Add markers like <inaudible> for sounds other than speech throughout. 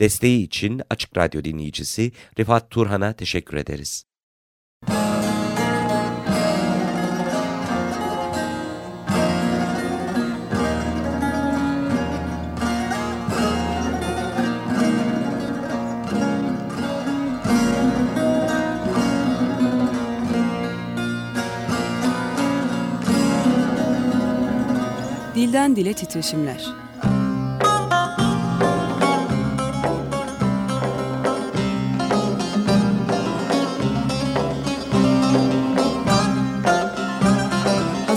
Desteği için Açık Radyo dinleyicisi Rifat Turhan'a teşekkür ederiz. Dilden Dile Titreşimler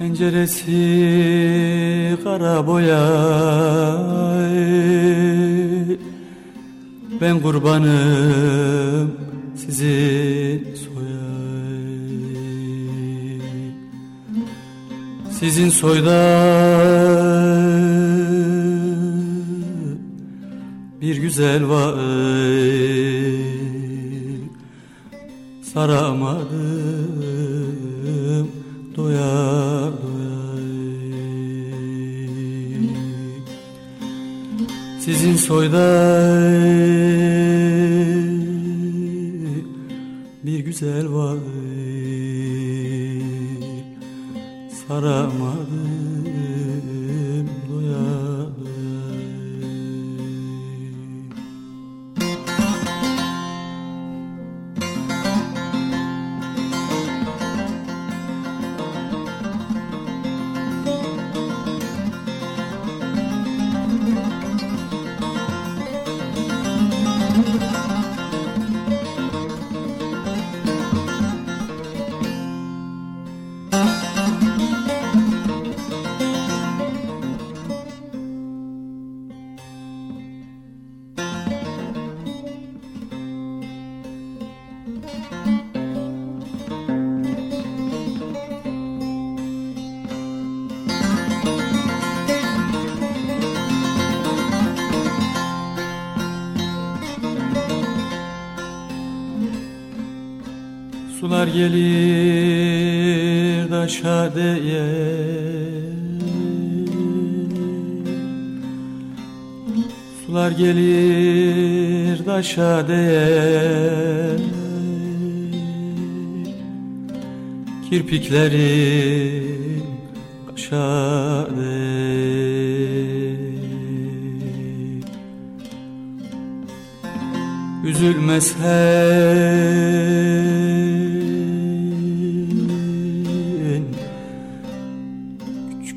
Penceresi kara boya Ben kurbanım sizin soya Sizin soyda bir güzel var. Saramadım doya doya Sizin soyda bir güzel var Saramadım gelir daşa değer Sular gelir daşa değer Kirpiklerim kaşa değer Üzülmez sen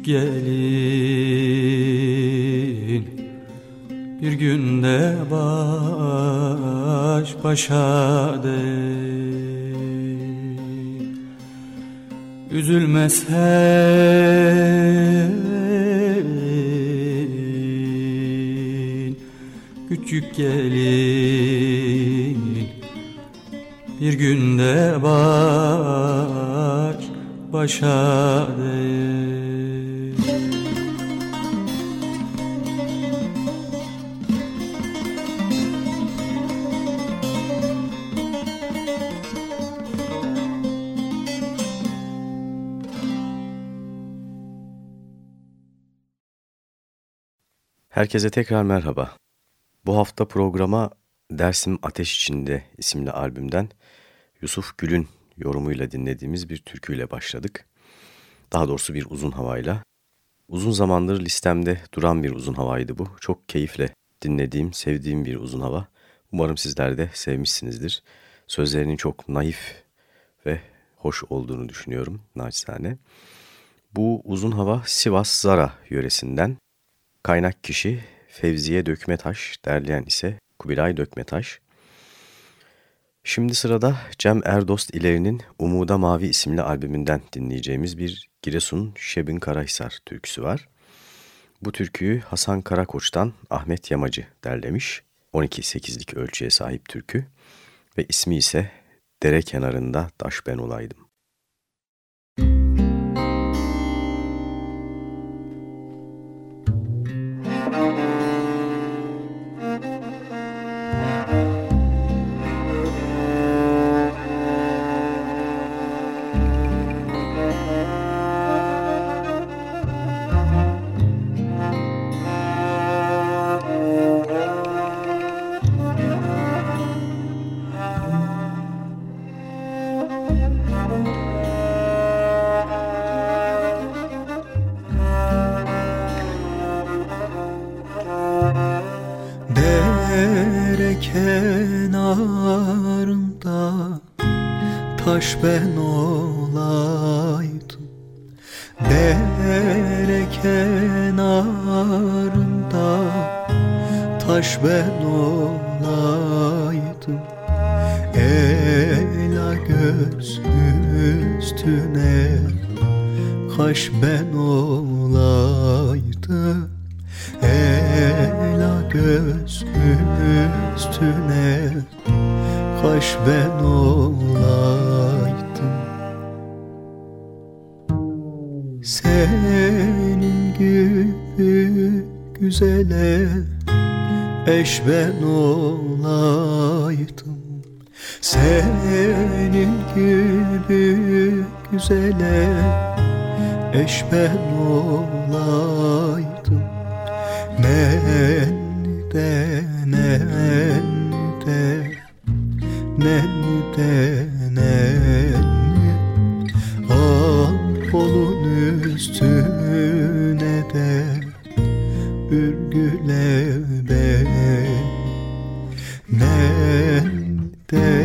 gelin. Bir günde baş başa de Üzülme sen Küçük gelin. Bir günde baş başa de Herkese tekrar merhaba. Bu hafta programa Dersim Ateş İçinde isimli albümden Yusuf Gül'ün yorumuyla dinlediğimiz bir türküyle başladık. Daha doğrusu bir uzun havayla. Uzun zamandır listemde duran bir uzun havaydı bu. Çok keyifle dinlediğim, sevdiğim bir uzun hava. Umarım sizler de sevmişsinizdir. Sözlerinin çok naif ve hoş olduğunu düşünüyorum naçizane. Bu uzun hava Sivas Zara yöresinden. Kaynak kişi Fevziye Dökmetaş, derleyen ise Kubilay Dökmetaş. Şimdi sırada Cem Erdost İleri'nin Umuda Mavi isimli albümünden dinleyeceğimiz bir Giresun Şebin Karahisar türküsü var. Bu türküyü Hasan Karakoç'tan Ahmet Yamacı derlemiş. 12-8'lik ölçüye sahip türkü ve ismi ise Dere kenarında taş ben olaydım. Güzele eş ben olaydım. Senin gibi güzele eş ben olaydım. Nende nende nende nende Al kolun Ürgüle be. Nende nende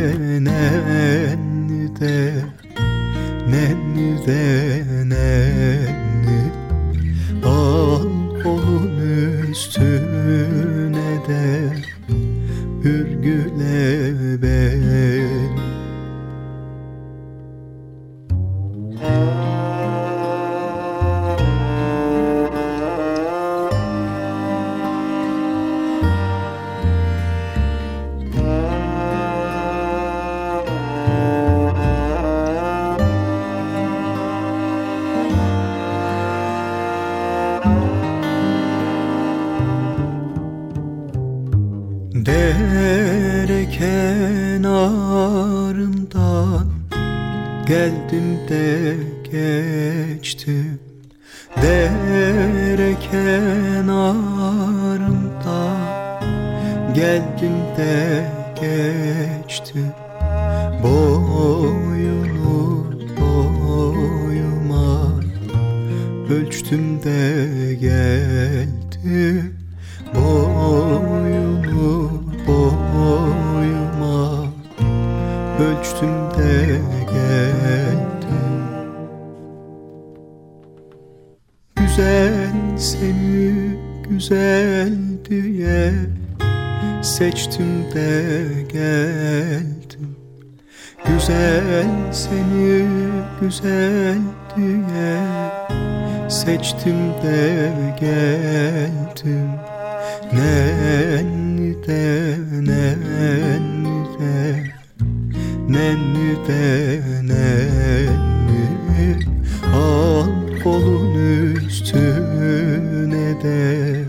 geldim Boyunu boyuma Ölçtüm de geldim Güzel seni güzel diye Seçtim de geldim. Güzel seni güzel diye Seçtim de geldim. Nenni de nenni de. Nenni de nenni. Al kolun üstüne de.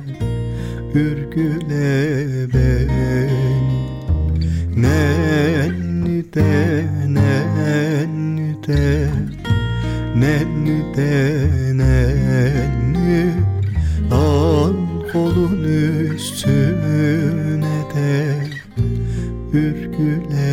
Ürgüle beni. Nenni de nenni de Nenni de nenni Al kolun üstüne de Ürgüle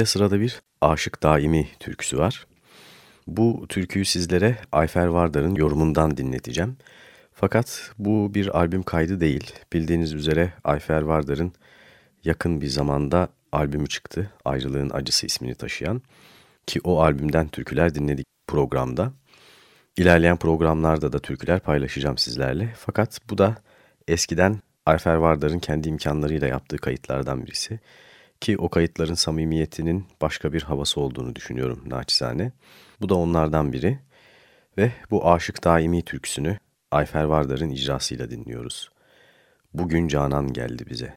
de sırada bir Aşık Daimi türküsü var. Bu türküyü sizlere Ayfer Vardar'ın yorumundan dinleteceğim. Fakat bu bir albüm kaydı değil. Bildiğiniz üzere Ayfer Vardar'ın yakın bir zamanda albümü çıktı. Ayrılığın Acısı ismini taşıyan. Ki o albümden türküler dinledik programda. İlerleyen programlarda da türküler paylaşacağım sizlerle. Fakat bu da eskiden Ayfer Vardar'ın kendi imkanlarıyla yaptığı kayıtlardan birisi. Ki o kayıtların samimiyetinin başka bir havası olduğunu düşünüyorum naçizane. Bu da onlardan biri. Ve bu Aşık Daimi türküsünü Ayfer Vardar'ın icrasıyla dinliyoruz. Bugün Canan geldi bize.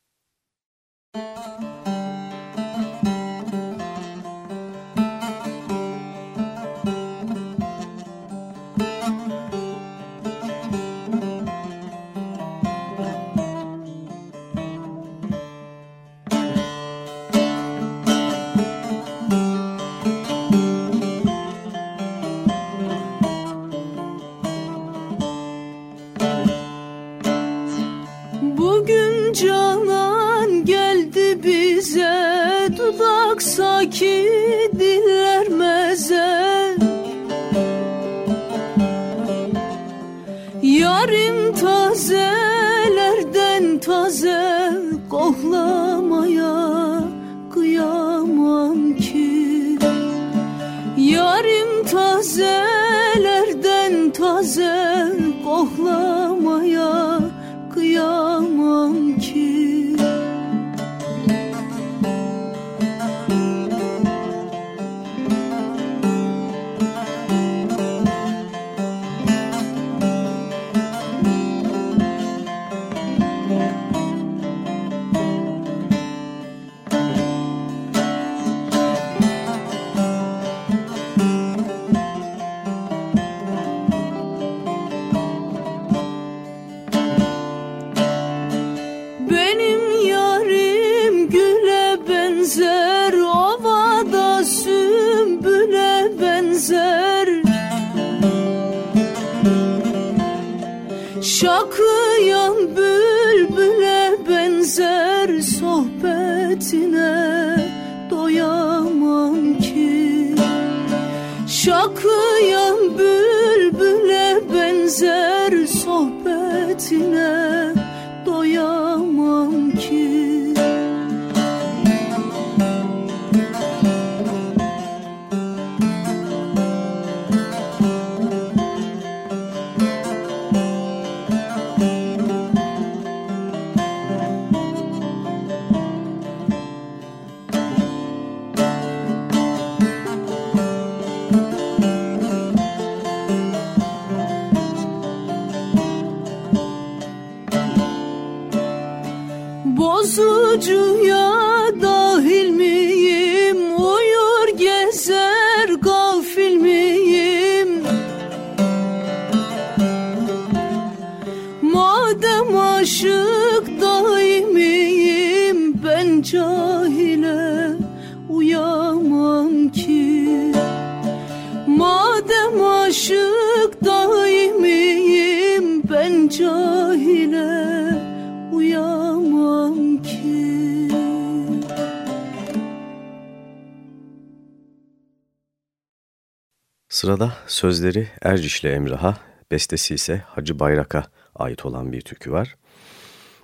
Sırada sözleri Ercişli Emrah'a, bestesi ise Hacı Bayrak'a ait olan bir türkü var.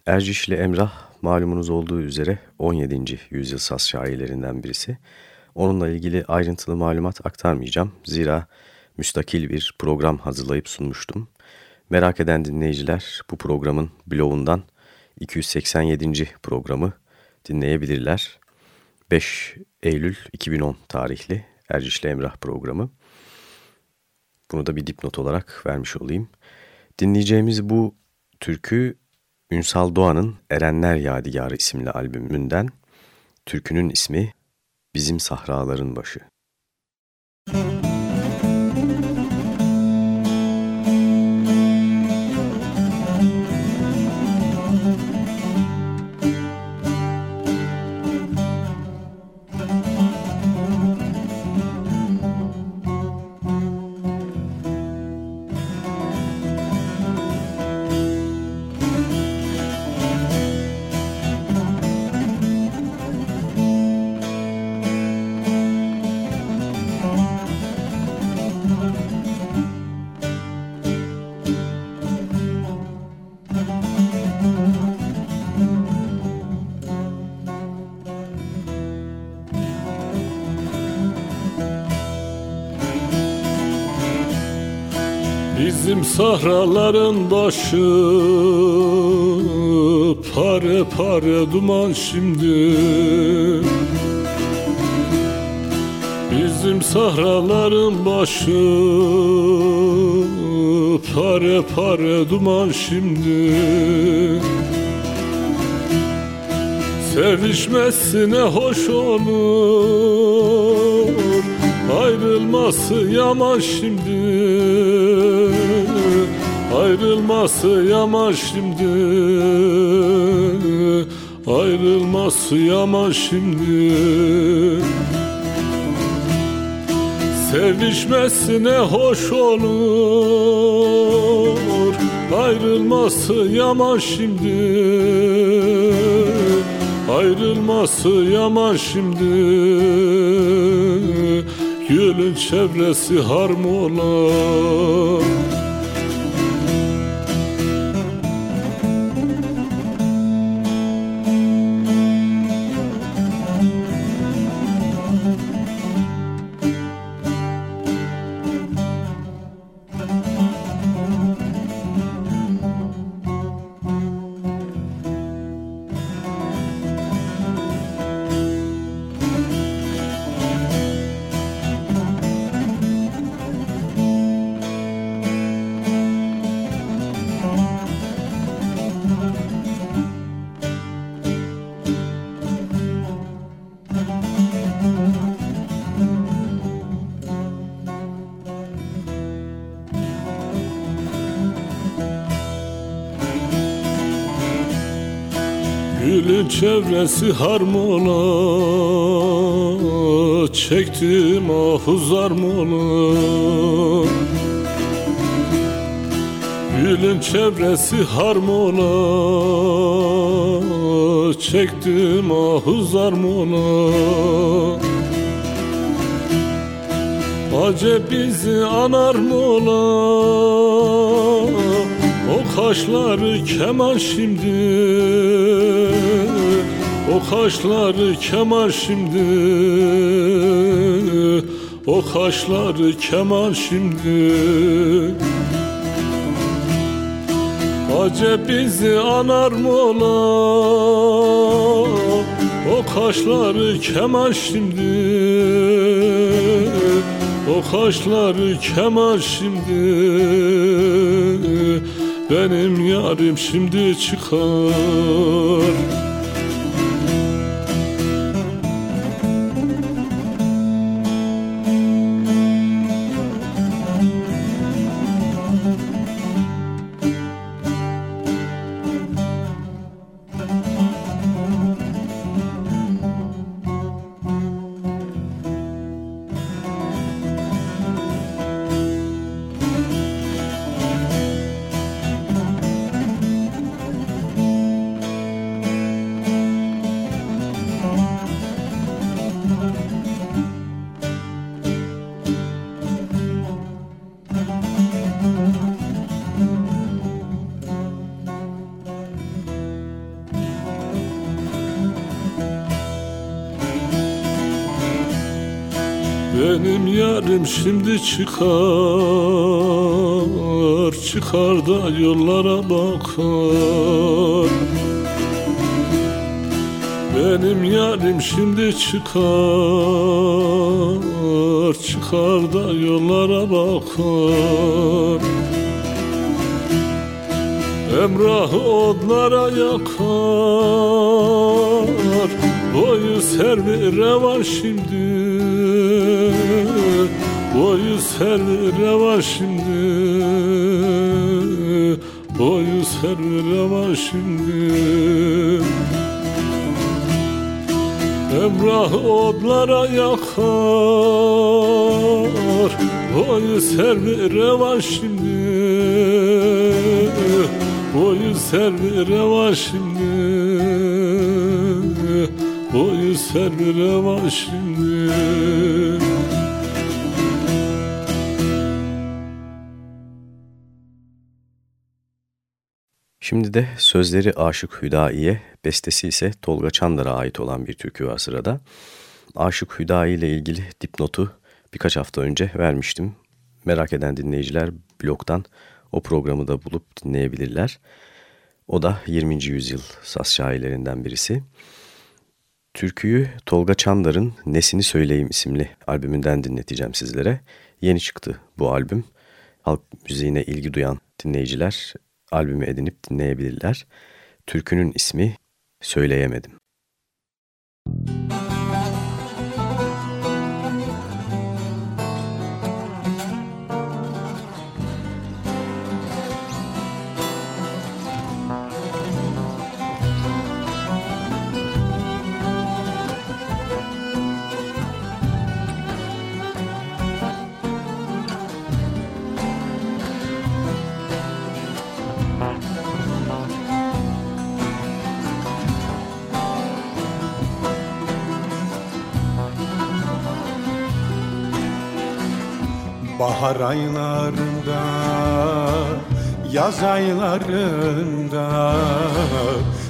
Ercişli Emrah malumunuz olduğu üzere 17. yüzyıl saz şairlerinden birisi. Onunla ilgili ayrıntılı malumat aktarmayacağım. Zira müstakil bir program hazırlayıp sunmuştum. Merak eden dinleyiciler bu programın blogundan 287. programı dinleyebilirler. 5 Eylül 2010 tarihli Ercişli Emrah programı. Bunu da bir dipnot olarak vermiş olayım. Dinleyeceğimiz bu türkü Ünsal Doğan'ın Erenler Yadigarı isimli albümünden. Türkünün ismi Bizim Sahraların Başı. Müzik sahraların başı Pare pare duman şimdi. Bizim sahraların başı Pare pare duman şimdi. Sevişmesine hoş olur Ayrılması yaman şimdi Ayrılması yaman şimdi Ayrılması yaman şimdi Sevişmesine hoş olur. Ayrılması yaman şimdi Ayrılması yaman şimdi Gülün çevresi harmola Gülün çevresi harmona Çektim ahuz armona Gülün çevresi harmona Çektim ahuz armona Acep bizi anar mola O kaşları keman şimdi. O kaşları keman şimdi. O kaşları keman şimdi. Acep bizi anar mola. O kaşları keman şimdi. O kaşları keman şimdi Benim yarim şimdi çıkar Benim yarim şimdi çıkar Çıkar da yollara bakar. Benim yarim şimdi çıkar Çıkar da yollara bakar. Emrahı odlara yakar Boyu servi revan şimdi. Boyu servi revan şimdi. Boyu servi revan şimdi. Emrah odlara yakar. Boyu servi revan şimdi. Boyu servi revan şimdi Boyu servi revan şimdi Şimdi de sözleri Aşık Hüdayi'ye, bestesi ise Tolga Çandar'a ait olan bir türkü var sırada. Aşık Hüdayi ile ilgili dipnotu birkaç hafta önce vermiştim. Merak eden dinleyiciler blogdan o programı da bulup dinleyebilirler. O da 20. yüzyıl saz şairlerinden birisi. Türküyü Tolga Çandar'ın Nesini Söyleyeyim isimli albümünden dinleteceğim sizlere. Yeni çıktı bu albüm. Halk müziğine ilgi duyan dinleyiciler albümü edinip dinleyebilirler. Türkünün ismi Söyleyemedim. Müzik Bahar aylarında Yaz aylarında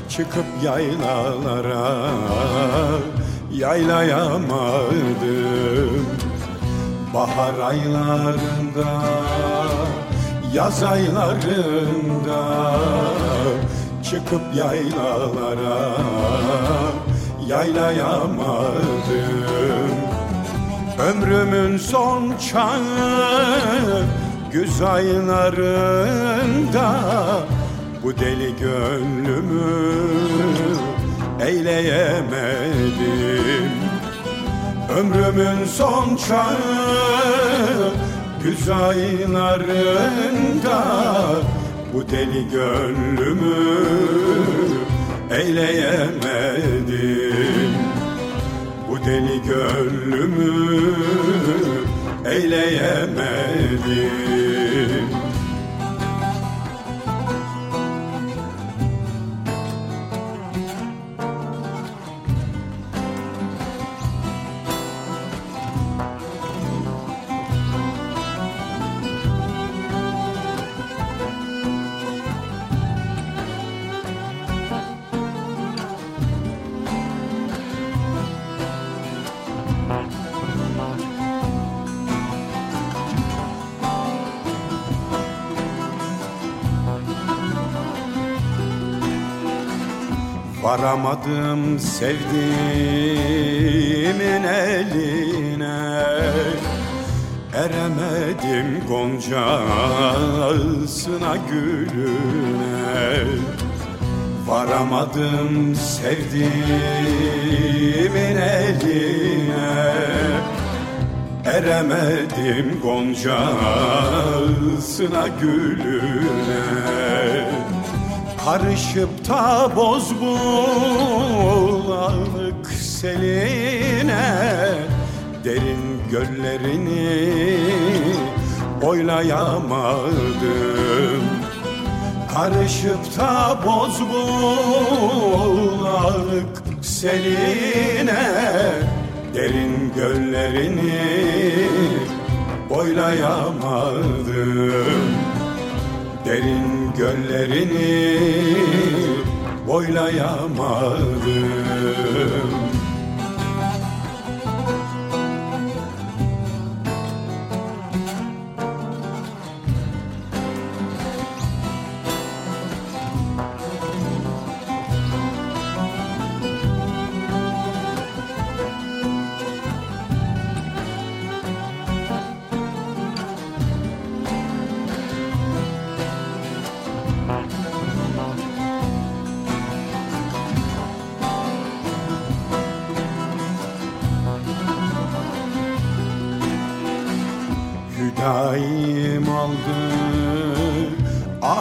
Çıkıp yaylalara Yaylayamadım. Bahar aylarında Yaz aylarında Çıkıp yaylalara Yaylayamadım Ömrümün son çağı güz aylarında Bu deli gönlümü eyleyemedim. Ömrümün son çağı güz aylarında Bu deli gönlümü eyleyemedim deli gönlümü eyleyemedim Varamadım sevdiğimin eline. Eremedim goncasına gülüne. Varamadım sevdiğimin eline. Eremedim goncasına gülüne Karışıp da boz bulanık seline Derin göllerini oylayamadım Karışıp da boz bulanık seline Derin göllerini oylayamadım Derin göllerini boylayamadım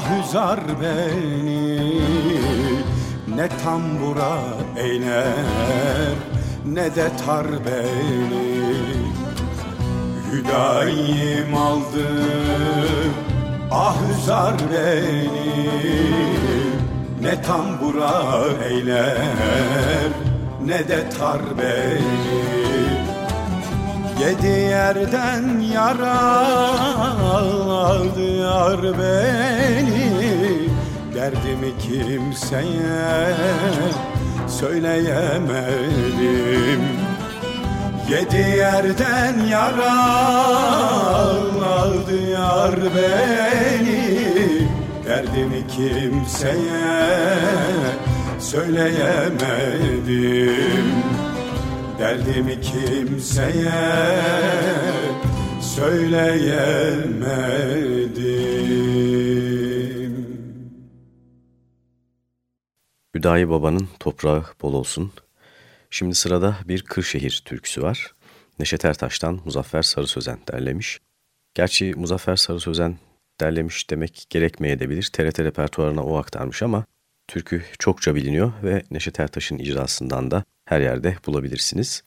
ahüzar beni Ne tambura eyler ne de tar beni. Hüdayim aldı ahüzar beni Ne tambura eyler ne de tar beni Yedi yerden yaraladı yar beni. Derdimi kimseye söyleyemedim Yedi yerden yaraladı yar beni. Derdimi kimseye söyleyemedim Derdimi kimseye söyleyemedim Hüdayi Baba'nın toprağı bol olsun. Şimdi sırada bir Kırşehir türküsü var. Neşet Ertaş'tan Muzaffer Sarı Sözen derlemiş. Gerçi Muzaffer Sarı Sözen derlemiş demek gerekmeyebilir. TRT repertuarına o aktarmış ama türkü çokça biliniyor ve Neşet Ertaş'ın icrasından da her yerde bulabilirsiniz.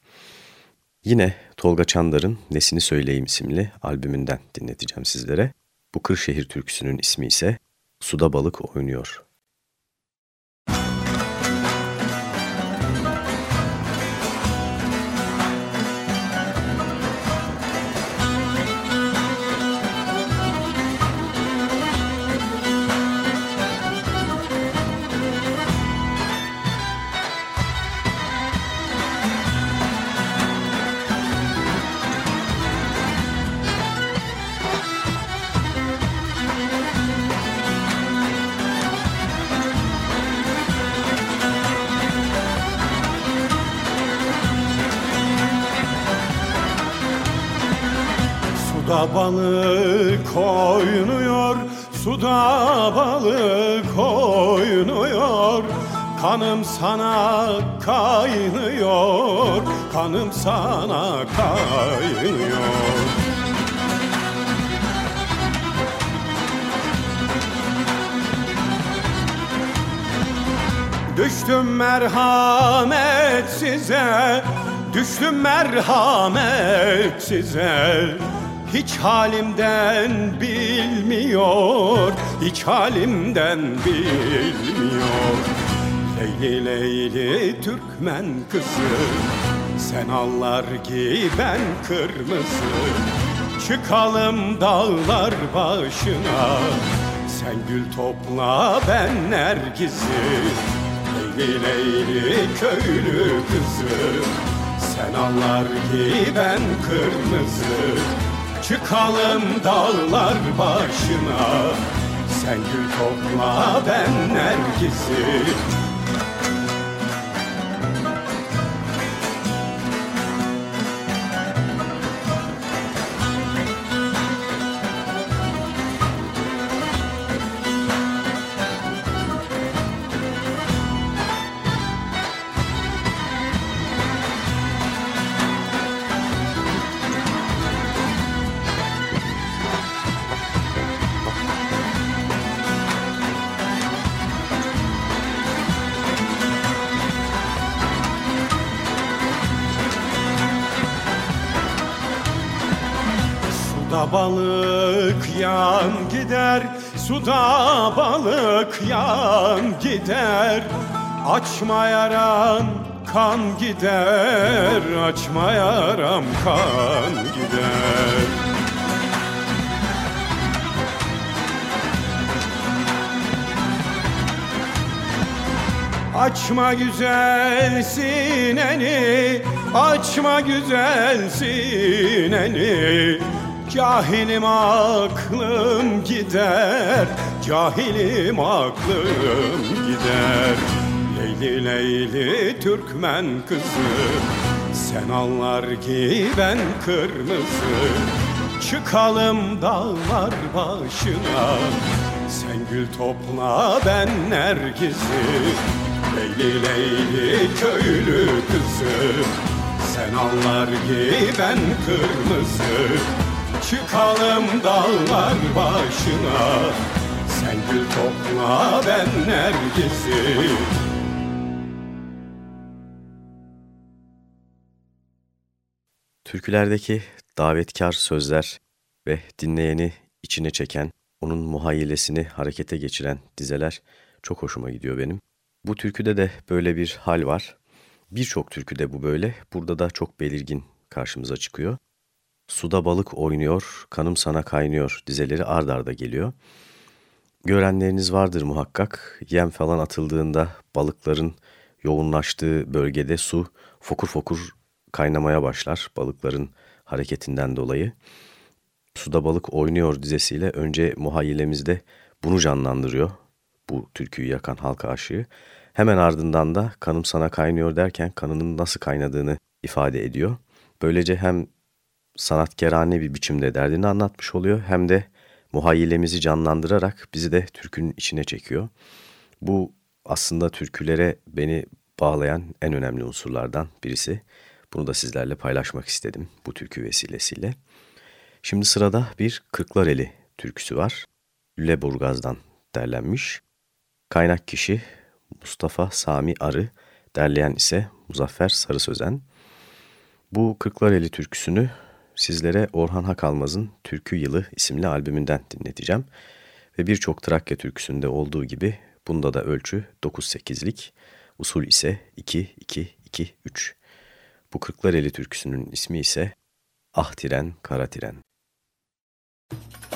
Yine Tolga Çandar'ın Nesini Söyleyeyim isimli albümünden dinleteceğim sizlere. Bu Kırşehir türküsünün ismi ise Suda Balık Oynuyor. Balık oynuyor, suda balık oynuyor Kanım sana kaynıyor, kanım sana kaynıyor. Düştüm merhamet size Düştüm merhamet size Hiç halimden bilmiyor Hiç halimden bilmiyor. Leyli Leyli Türkmen kızı Sen allar ki ben kırmızı. Çıkalım dağlar başına Sen gül topla ben nergizi. Leyli Leyli köylü kızı Sen anlar ki ben kırmızı Çıkalım dağlar başına. Sen gül topla ben nergizi balık yan gider Suda balık yan gider. Açma yaram kan gider Açma yaram kan gider. Açma güzel sineni Açma güzel sineni Cahilim aklım gider Cahilim aklım gider. Leyli Leyli Türkmen kızı Sen anlar ki ben kırmızı. Çıkalım dağlar başına Sen gül topla ben nergizi. Leyli Leyli köylü kızı Sen anlar ki ben kırmızı Çıkalım dağlar başına Sen gül topla ben nergizi Türkülerdeki davetkar sözler ve dinleyeni içine çeken, onun muhayyilesini harekete geçiren dizeler çok hoşuma gidiyor benim. Bu türküde de böyle bir hal var. Birçok türküde bu böyle, burada da çok belirgin karşımıza çıkıyor. Suda balık oynuyor, kanım sana kaynıyor dizeleri ard arda geliyor. Görenleriniz vardır muhakkak. Yem falan atıldığında balıkların yoğunlaştığı bölgede su fokur fokur kaynamaya başlar balıkların hareketinden dolayı. Suda Balık Oynuyor dizesiyle önce muhayyilemizde bunu canlandırıyor. Bu türküyü yakan halka aşığı. Hemen ardından da kanım sana kaynıyor derken kanının nasıl kaynadığını ifade ediyor. Böylece hem sanatkerane bir biçimde derdini anlatmış oluyor hem de muhayyilemizi canlandırarak bizi de türkünün içine çekiyor. Bu aslında türkülere beni bağlayan en önemli unsurlardan birisi. Bunu da sizlerle paylaşmak istedim bu türkü vesilesiyle. Şimdi sırada bir Kırklareli türküsü var. Lüleburgaz'dan derlenmiş. Kaynak kişi Mustafa Sami Arı, derleyen ise Muzaffer Sarı Sözen. Bu Kırklareli türküsünü sizlere Orhan Hakalmaz'ın Türkü Yılı isimli albümünden dinleteceğim. Ve birçok Trakya türküsünde olduğu gibi bunda da ölçü 9-8'lik, usul ise 2-2-2-3. Bu Kırklareli türküsünün ismi ise Ah Tiren Kara Tiren. güzelim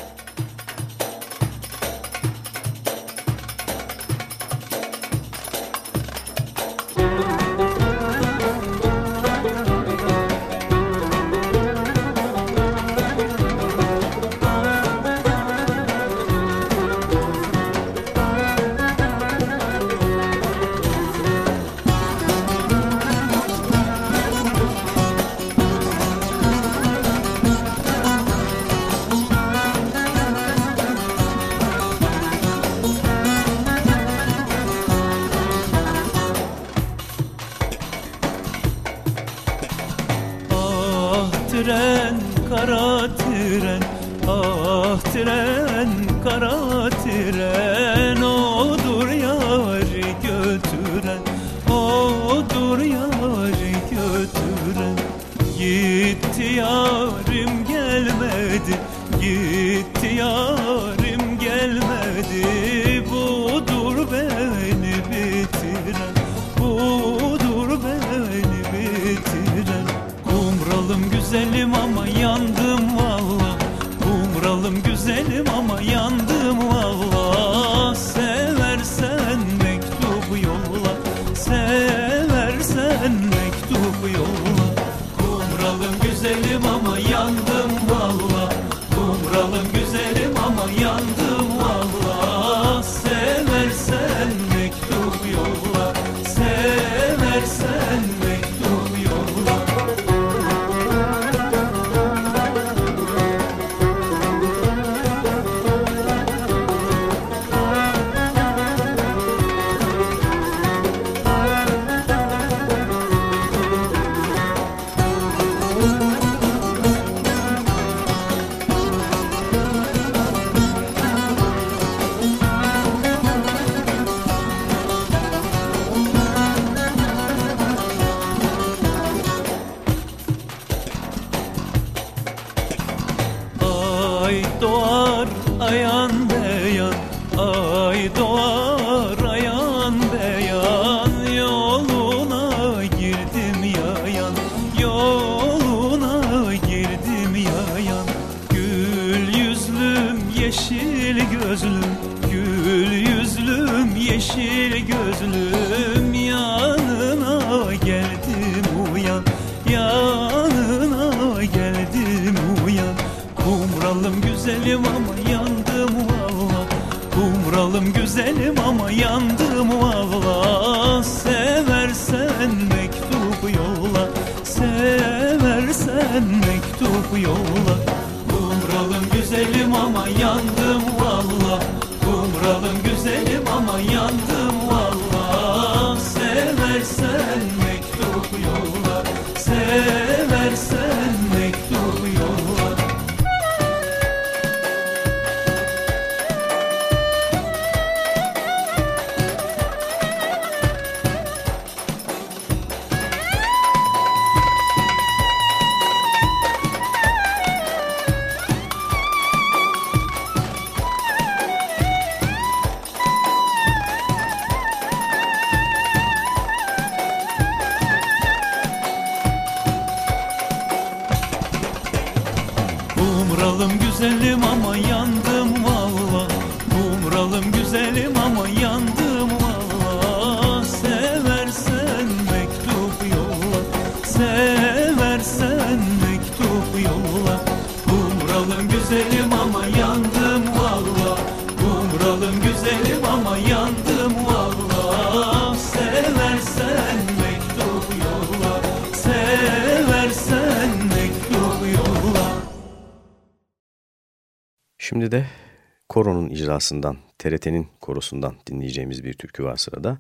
koronun icrasından, TRT'nin korosundan dinleyeceğimiz bir türkü var sırada.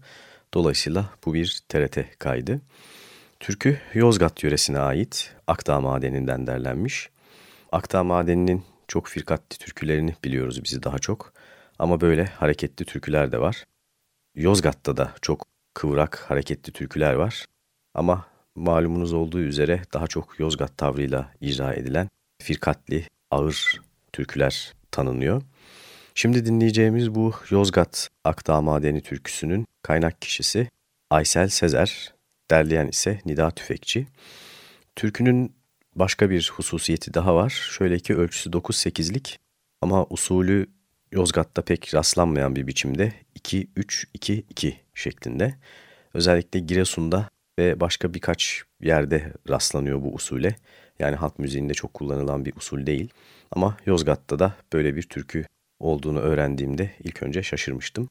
Dolayısıyla bu bir TRT kaydı. Türkü Yozgat yöresine ait Akdağ Madeni'nden derlenmiş. Akdağ Madeni'nin çok firkatli türkülerini biliyoruz bizi daha çok. Ama böyle hareketli türküler de var. Yozgat'ta da çok kıvrak hareketli türküler var. Ama malumunuz olduğu üzere daha çok Yozgat tavrıyla icra edilen firkatli, ağır türküler tanınıyor. Şimdi dinleyeceğimiz bu Yozgat Akdağ Madeni türküsünün kaynak kişisi Aysel Sezer, derleyen ise Nida Tüfekçi. Türkünün başka bir hususiyeti daha var. Şöyle ki ölçüsü 9-8'lik ama usulü Yozgat'ta pek rastlanmayan bir biçimde 2-3-2-2 şeklinde. Özellikle Giresun'da ve başka birkaç yerde rastlanıyor bu usule. Yani halk müziğinde çok kullanılan bir usul değil. Ama Yozgat'ta da böyle bir türkü olduğunu öğrendiğimde ilk önce şaşırmıştım.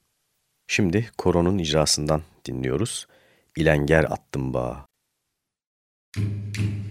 Şimdi koronun icrasından dinliyoruz. İlenger attım bağa. Müzik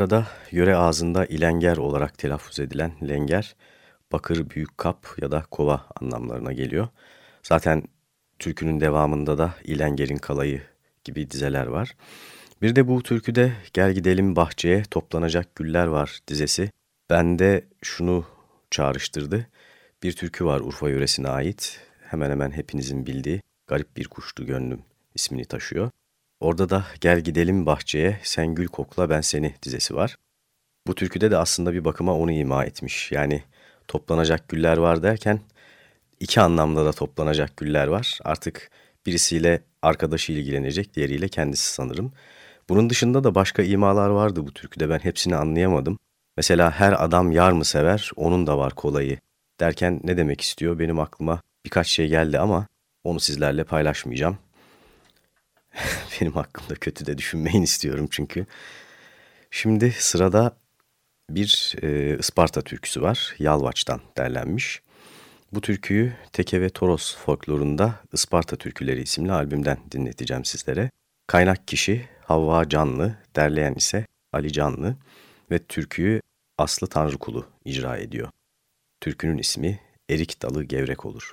arada yöre ağzında ilenger olarak telaffuz edilen lenger, bakır, büyük kap ya da kova anlamlarına geliyor. Zaten türkünün devamında da ilengerin kalayı gibi dizeler var. Bir de bu türküde gel gidelim bahçeye toplanacak güller var dizesi. Bende şunu çağrıştırdı. Bir türkü var Urfa yöresine ait. Hemen hemen hepinizin bildiği Garip Bir Kuştu Gönlüm ismini taşıyor. Orada da gel gidelim bahçeye sen gül kokla ben seni dizesi var. Bu türküde de aslında bir bakıma onu ima etmiş. Yani toplanacak güller var derken iki anlamda da toplanacak güller var. Artık birisiyle arkadaşı ilgilenecek, diğeriyle kendisi sanırım. Bunun dışında da başka imalar vardı bu türküde ben hepsini anlayamadım. Mesela her adam yar mı sever, onun da var kolayı derken ne demek istiyor benim aklıma birkaç şey geldi ama onu sizlerle paylaşmayacağım. <laughs> benim hakkımda kötü de düşünmeyin istiyorum çünkü. Şimdi sırada bir e, Isparta türküsü var. Yalvaç'tan derlenmiş. Bu türküyü Teke ve Toros folklorunda Isparta Türküleri isimli albümden dinleteceğim sizlere. Kaynak kişi Havva Canlı, derleyen ise Ali Canlı ve türküyü Aslı Tanrıkulu icra ediyor. Türkünün ismi Erik Dalı Gevrek olur.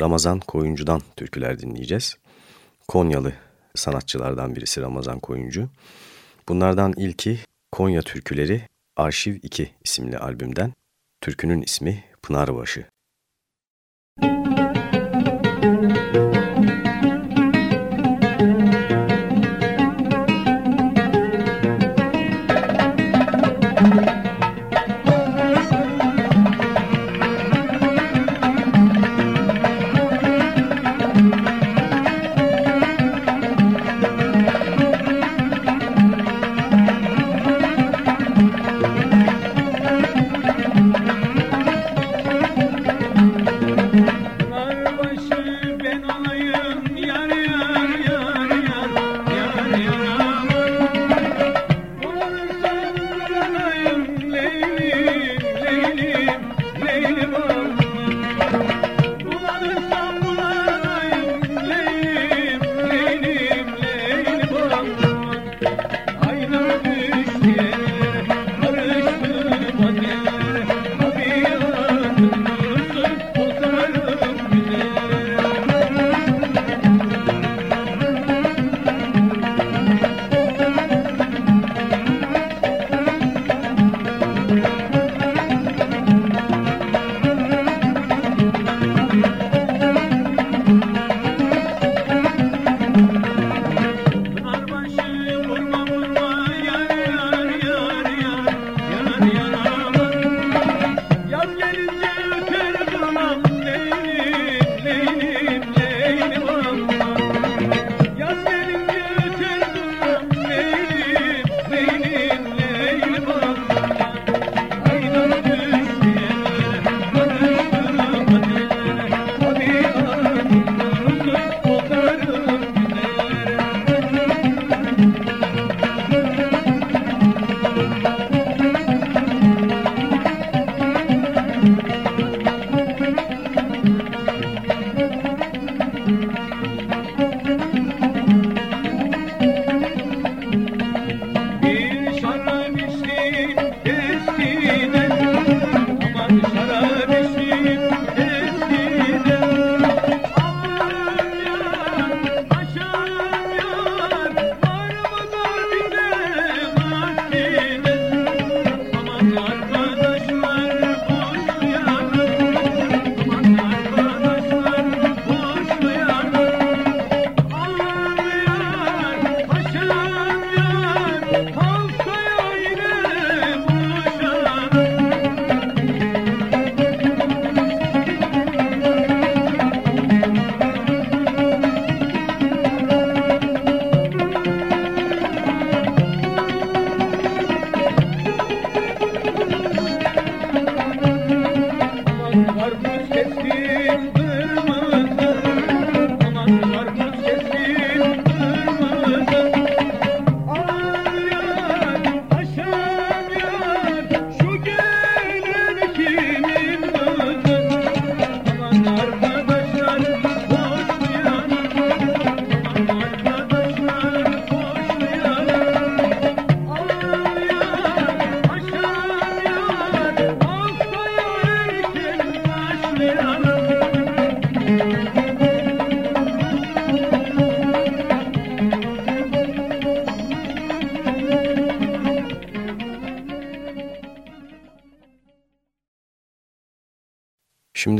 Ramazan Koyuncu'dan türküler dinleyeceğiz. Konyalı sanatçılardan birisi Ramazan Koyuncu. Bunlardan ilki Konya Türküleri Arşiv 2 isimli albümden. Türkünün ismi Pınarbaşı.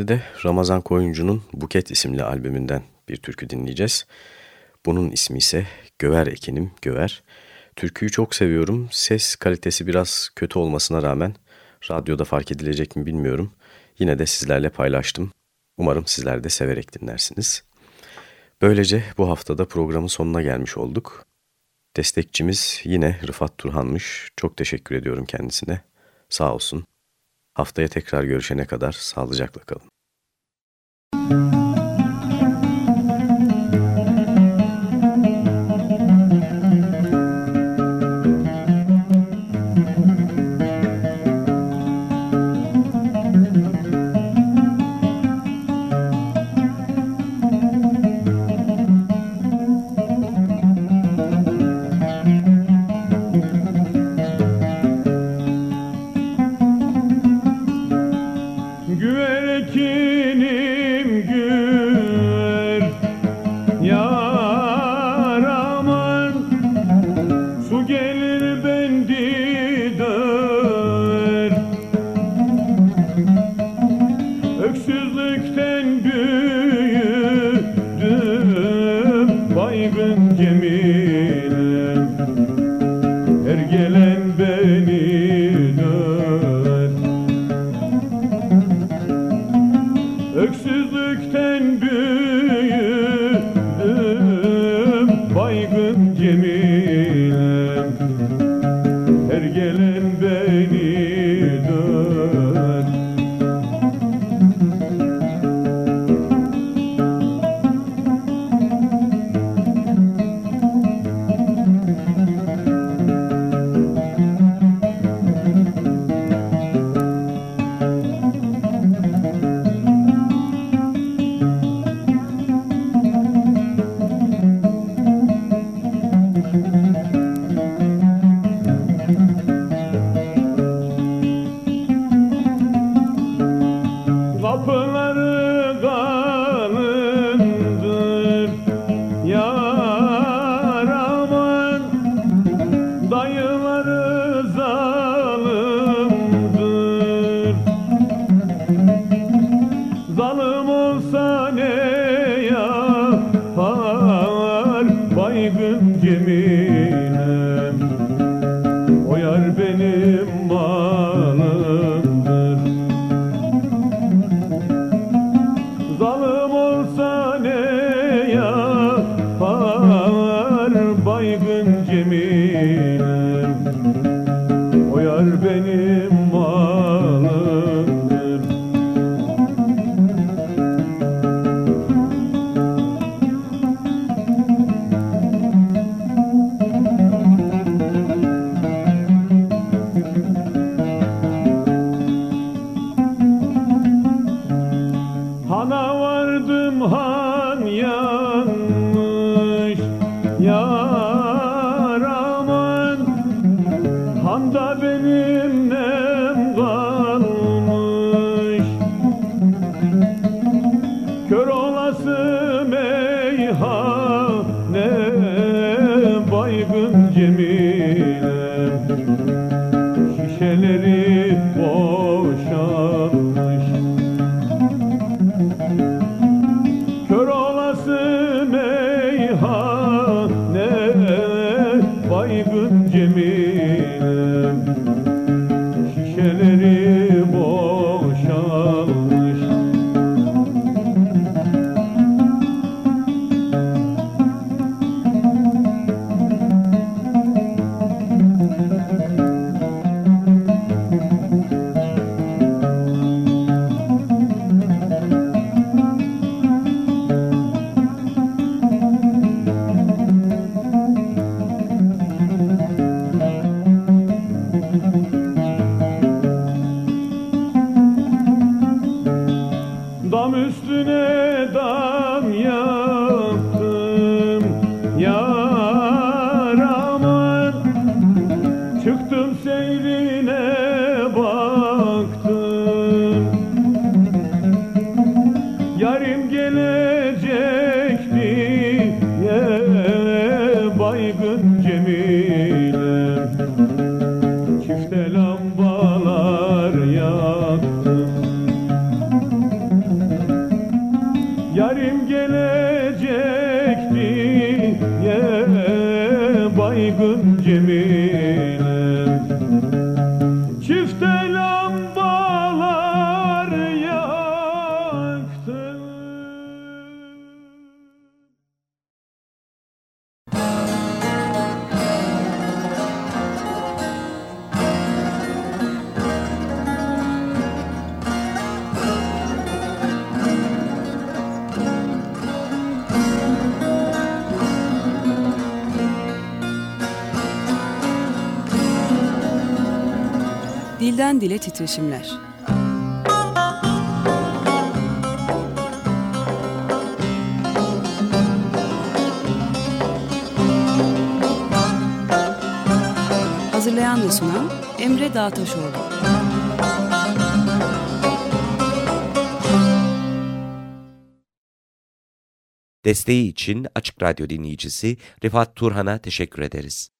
De Ramazan Koyuncu'nun Buket isimli albümünden bir türkü dinleyeceğiz. Bunun ismi ise Göver Ekinim Göver. Türküyü çok seviyorum. Ses kalitesi biraz kötü olmasına rağmen radyoda fark edilecek mi bilmiyorum. Yine de sizlerle paylaştım. Umarım sizler de severek dinlersiniz. Böylece bu haftada programın sonuna gelmiş olduk. Destekçimiz yine Rıfat Turhan'mış. Çok teşekkür ediyorum kendisine. Sağ olsun. Haftaya tekrar görüşene kadar sağlıcakla kalın. Dilden Dile Titreşimler Hazırlayan ve sunan Emre Dağtaşoğlu Desteği için Açık Radyo dinleyicisi Rifat Turhan'a teşekkür ederiz.